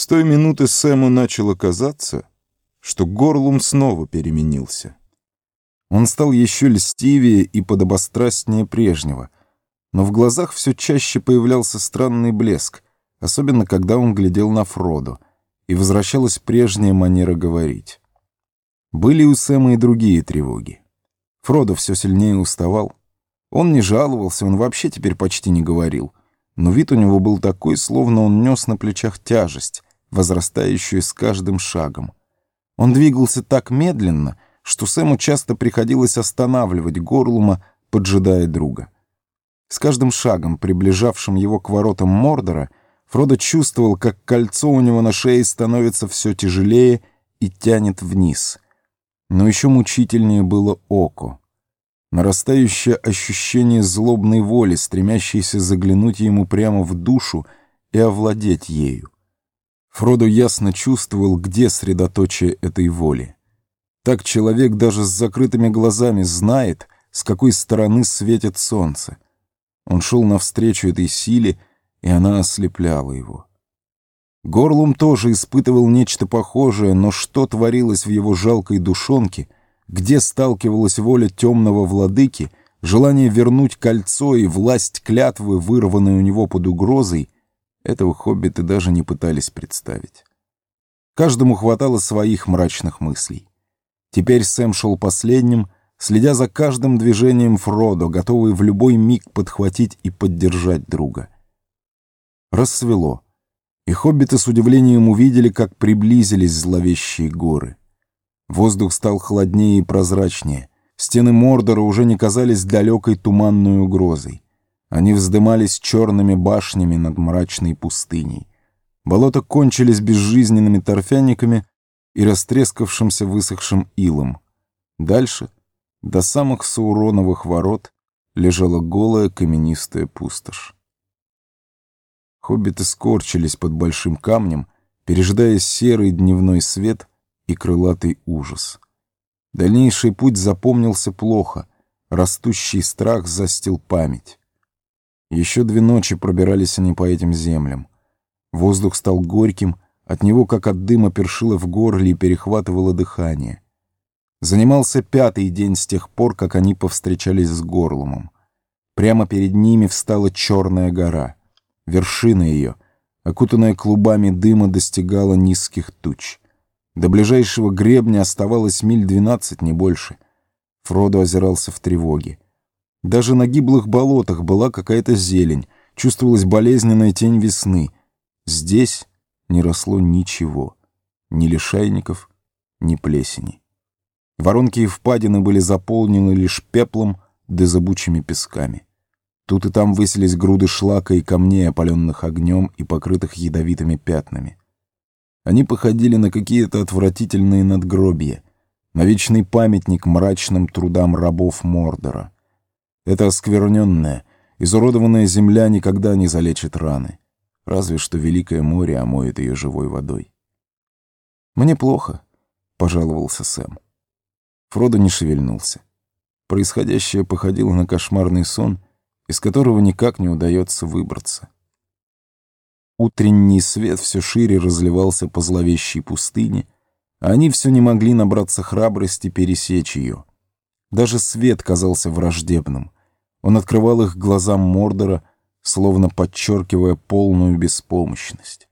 С той минуты Сэму начало казаться, что Горлум снова переменился. Он стал еще льстивее и подобострастнее прежнего, но в глазах все чаще появлялся странный блеск, особенно когда он глядел на Фроду, и возвращалась прежняя манера говорить. Были у Сэма и другие тревоги. Фродо все сильнее уставал. Он не жаловался, он вообще теперь почти не говорил. Но вид у него был такой, словно он нес на плечах тяжесть, возрастающую с каждым шагом. Он двигался так медленно, что Сэму часто приходилось останавливать Горлума, поджидая друга. С каждым шагом, приближавшим его к воротам Мордора, Фродо чувствовал, как кольцо у него на шее становится все тяжелее и тянет вниз. Но еще мучительнее было око. Нарастающее ощущение злобной воли, стремящейся заглянуть ему прямо в душу и овладеть ею. Фродо ясно чувствовал, где средоточие этой воли. Так человек даже с закрытыми глазами знает, с какой стороны светит солнце. Он шел навстречу этой силе, и она ослепляла его. Горлум тоже испытывал нечто похожее, но что творилось в его жалкой душонке, где сталкивалась воля темного владыки, желание вернуть кольцо и власть клятвы, вырванной у него под угрозой, этого хоббиты даже не пытались представить. Каждому хватало своих мрачных мыслей. Теперь Сэм шел последним, следя за каждым движением Фродо, готовый в любой миг подхватить и поддержать друга. Рассвело, и хоббиты с удивлением увидели, как приблизились зловещие горы. Воздух стал холоднее и прозрачнее. Стены Мордора уже не казались далекой туманной угрозой. Они вздымались черными башнями над мрачной пустыней. Болота кончились безжизненными торфяниками и растрескавшимся высохшим илом. Дальше, до самых Сауроновых ворот, лежала голая каменистая пустошь. Хоббиты скорчились под большим камнем, пережидая серый дневной свет и крылатый ужас. Дальнейший путь запомнился плохо, растущий страх застил память. Еще две ночи пробирались они по этим землям. Воздух стал горьким, от него, как от дыма, першило в горле и перехватывало дыхание. Занимался пятый день с тех пор, как они повстречались с Горлумом. Прямо перед ними встала черная гора. Вершина ее, окутанная клубами дыма, достигала низких туч. До ближайшего гребня оставалось миль двенадцать, не больше. Фродо озирался в тревоге. Даже на гиблых болотах была какая-то зелень, чувствовалась болезненная тень весны. Здесь не росло ничего, ни лишайников, ни плесени. Воронки и впадины были заполнены лишь пеплом да забучими песками. Тут и там высились груды шлака и камней, опаленных огнем и покрытых ядовитыми пятнами. Они походили на какие-то отвратительные надгробия, на вечный памятник мрачным трудам рабов Мордора — эта оскверненная, изуродованная земля никогда не залечит раны. Разве что Великое море омоет ее живой водой. «Мне плохо», — пожаловался Сэм. Фродо не шевельнулся. Происходящее походило на кошмарный сон, из которого никак не удается выбраться. Утренний свет все шире разливался по зловещей пустыне, а они все не могли набраться храбрости пересечь ее — даже свет казался враждебным. Он открывал их глазам Мордора, словно подчеркивая полную беспомощность.